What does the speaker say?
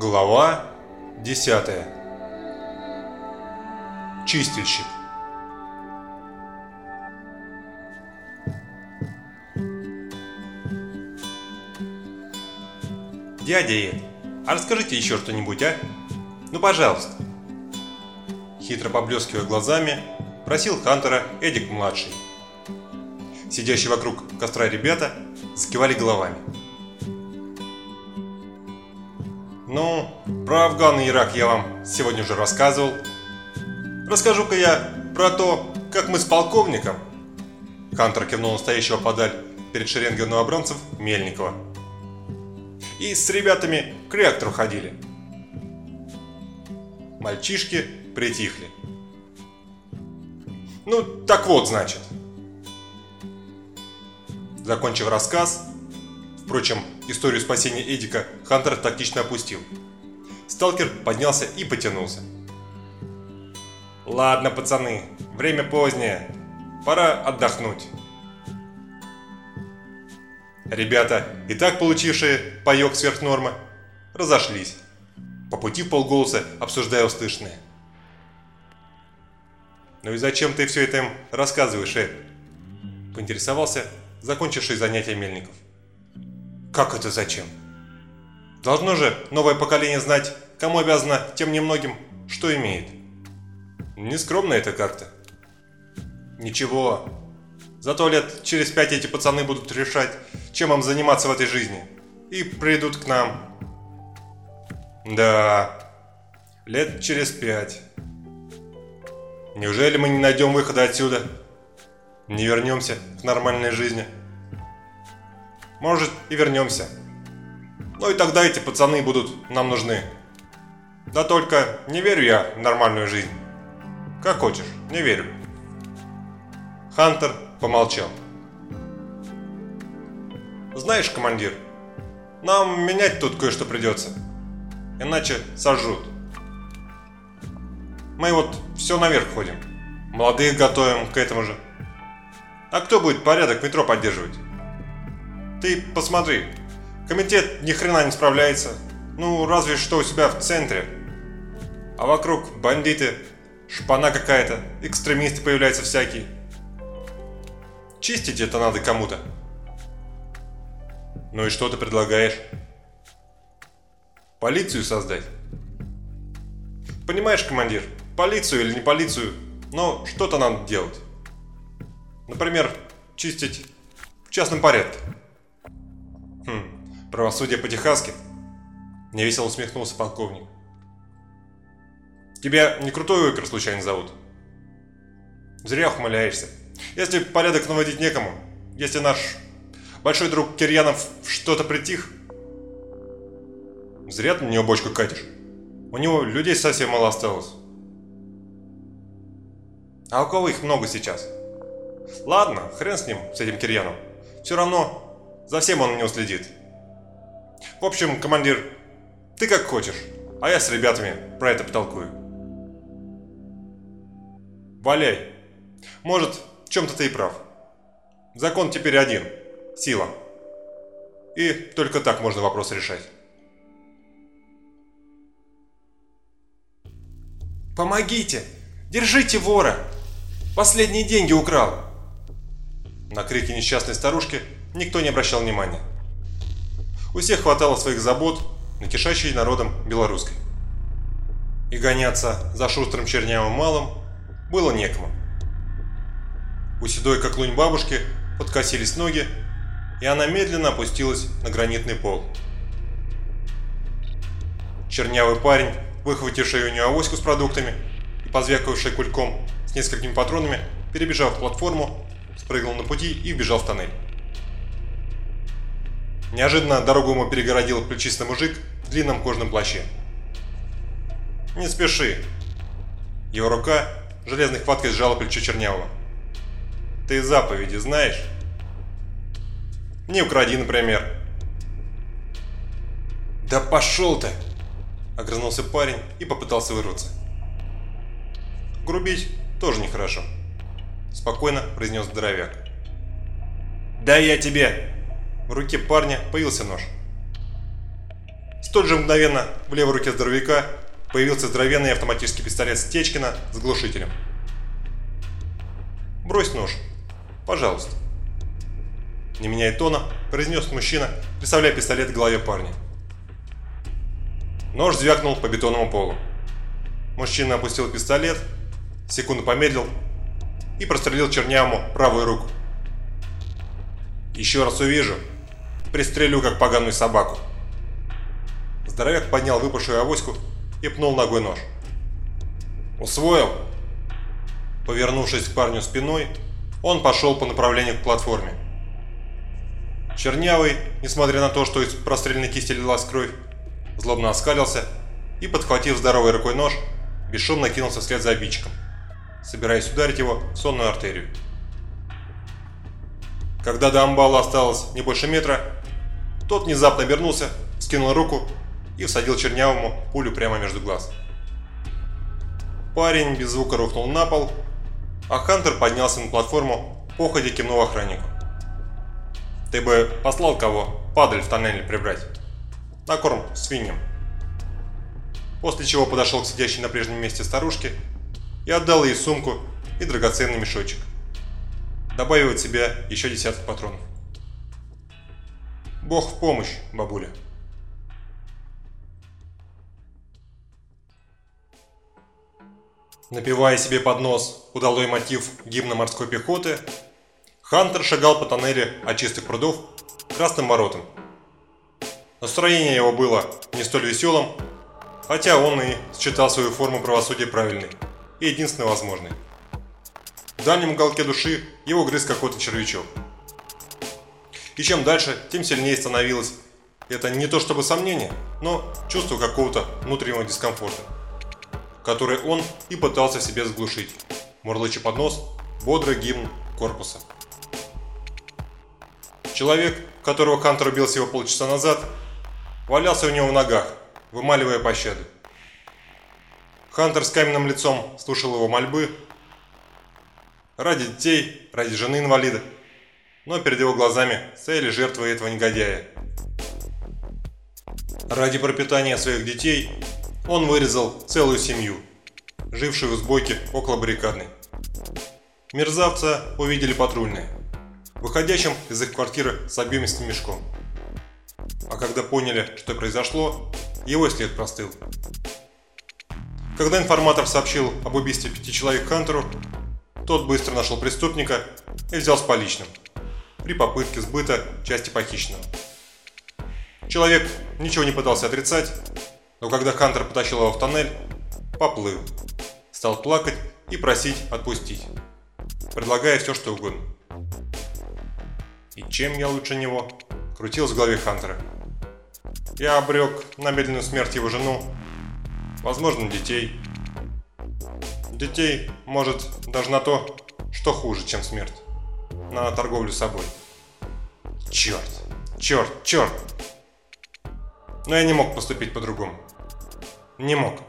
Глава 10. Чистильщик. Дядя Эд, а расскажите еще что-нибудь, а? Ну, пожалуйста. Хитро поблескивая глазами, просил Хантера Эдик-младший. Сидящие вокруг костра ребята закивали головами. Ну, про Афган и Ирак я вам сегодня уже рассказывал. Расскажу-ка я про то, как мы с полковником, Хантер кивнул настоящего подаль перед шеренгой новобранцев Мельникова, и с ребятами к реактору ходили. Мальчишки притихли. Ну, так вот, значит. Закончив рассказ, впрочем, историю спасения Эдика Хантер тактично опустил. Сталкер поднялся и потянулся. Ладно, пацаны, время позднее. Пора отдохнуть. Ребята, и так получившие паёк сверх нормы, разошлись. По пути полголоса обсуждая услышанное. «Ну и зачем ты все это им рассказываешь, Эд?» Поинтересовался закончивший занятие Мельников. «Как это зачем?» «Должно же новое поколение знать, кому обязано тем немногим, что имеет». «Нескромно это как-то». «Ничего. Зато лет через пять эти пацаны будут решать, чем им заниматься в этой жизни. И придут к нам». «Да, лет через пять». Неужели мы не найдем выхода отсюда? Не вернемся к нормальной жизни? Может и вернемся. Ну и тогда эти пацаны будут нам нужны. Да только не верю я в нормальную жизнь. Как хочешь, не верю. Хантер помолчал. Знаешь, командир, нам менять тут кое-что придется. Иначе сожрут. Мы вот все наверх ходим. Молодых готовим к этому же. А кто будет порядок метро поддерживать? Ты посмотри. Комитет ни хрена не справляется. Ну, разве что у себя в центре. А вокруг бандиты, шпана какая-то, экстремисты появляются всякие. Чистить это надо кому-то. Ну и что ты предлагаешь? Полицию создать? Понимаешь, командир, полицию или не полицию, но что-то надо делать. Например, чистить в частном порядке. Правосудие по-техасски? Невесело усмехнулся полковник. Тебя не крутой Уикер случайно зовут? Зря ухмыляешься. Если порядок наводить некому, если наш большой друг Кирьянов что-то притих, зря ты на него бочку катишь. У него людей совсем мало осталось. А у кого их много сейчас? Ладно, хрен с ним, с этим Кирьяном. Все равно, за всем он у него следит. В общем, командир, ты как хочешь, а я с ребятами про это потолкую. Валяй. Может, в чем-то ты и прав. Закон теперь один. Сила. И только так можно вопрос решать. «Помогите! Держите вора! Последние деньги украл!» На крики несчастной старушки никто не обращал внимания. У всех хватало своих забот на кишащей народом белорусской. И гоняться за шустрым чернявым малым было некому. У седой как лунь бабушки подкосились ноги, и она медленно опустилась на гранитный пол. Чернявый парень, выхвативший у нее авоську с продуктами и позвякивавший кульком с несколькими патронами, перебежав платформу, спрыгнул на пути и вбежал в тоннель. Неожиданно дорогу ему перегородил плечистый мужик в длинном кожаном плаще. «Не спеши!» Его рука железной хваткой сжала плечо Чернявого. «Ты заповеди знаешь?» «Не укради, например». «Да пошел ты!» Огрызнулся парень и попытался вырваться. Грубить тоже нехорошо. Спокойно произнес здоровяк. «Да я тебе!» В руке парня появился нож. Столь же мгновенно в левой руке здоровяка появился здоровенный автоматический пистолет Стечкина с глушителем. «Брось нож, пожалуйста». Не меняя тона, произнес мужчина, представляя пистолет к голове парня. Нож звякнул по бетонному полу. Мужчина опустил пистолет, секунду помедлил и прострелил чернявому правую руку. «Еще раз увижу, пристрелю как поганую собаку». Здоровяк поднял выпавшую авоську и пнул ногой нож. «Усвоил?» Повернувшись к парню спиной, он пошел по направлению к платформе. Чернявый, несмотря на то, что из простреленной кисти лилась кровь, злобно оскалился и, подхватив здоровой рукой нож, бесшумно кинулся вслед за обидчиком, собираясь ударить его в сонную артерию. Когда до амбала осталось не больше метра, тот внезапно обернулся, скинул руку и всадил чернявому пулю прямо между глаз. Парень без звука рухнул на пол, а Хантер поднялся на платформу, походе кивнул охраннику. «Ты бы послал кого падаль в тоннель прибрать?» на корм свиньям. После чего подошел к сидящей на прежнем месте старушке и отдал ей сумку и драгоценный мешочек, добавив от себя еще десяток патронов. Бог в помощь, бабуля. Напивая себе под нос удалой мотив гимна морской пехоты, Хантер шагал по тоннелю от чистых прудов к Красным воротам. Настроение его было не столь веселым, хотя он и считал свою форму правосудия правильной и единственной возможной. В дальнем уголке души его грыз какой-то червячок. И чем дальше, тем сильнее становилось это не то чтобы сомнение, но чувство какого-то внутреннего дискомфорта, который он и пытался в себе заглушить, мурлыча под нос бодрый гимн корпуса. Человек, которого Хантер убил всего полчаса назад, валялся у него в ногах, вымаливая пощаду. Хантер с каменным лицом слушал его мольбы ради детей, ради жены инвалида, но перед его глазами стояли жертвы этого негодяя. Ради пропитания своих детей он вырезал целую семью, жившую в сбойке около баррикадной. Мерзавца увидели патрульные, выходящим из их квартиры с объемистым мешком. А когда поняли, что произошло, его след простыл. Когда информатор сообщил об убийстве пяти человек Хантеру, тот быстро нашел преступника и взял с поличным при попытке сбыта части похищенного. Человек ничего не пытался отрицать, но когда Хантер потащил его в тоннель, поплыл, стал плакать и просить отпустить, предлагая все что угодно. И чем я лучше него? Крутилось в голове Хантера. Я обрек на медленную смерть его жену, возможно, детей. Детей, может, даже на то, что хуже, чем смерть. На торговлю собой. Черт, черт, черт. Но я не мог поступить по-другому. Не мог.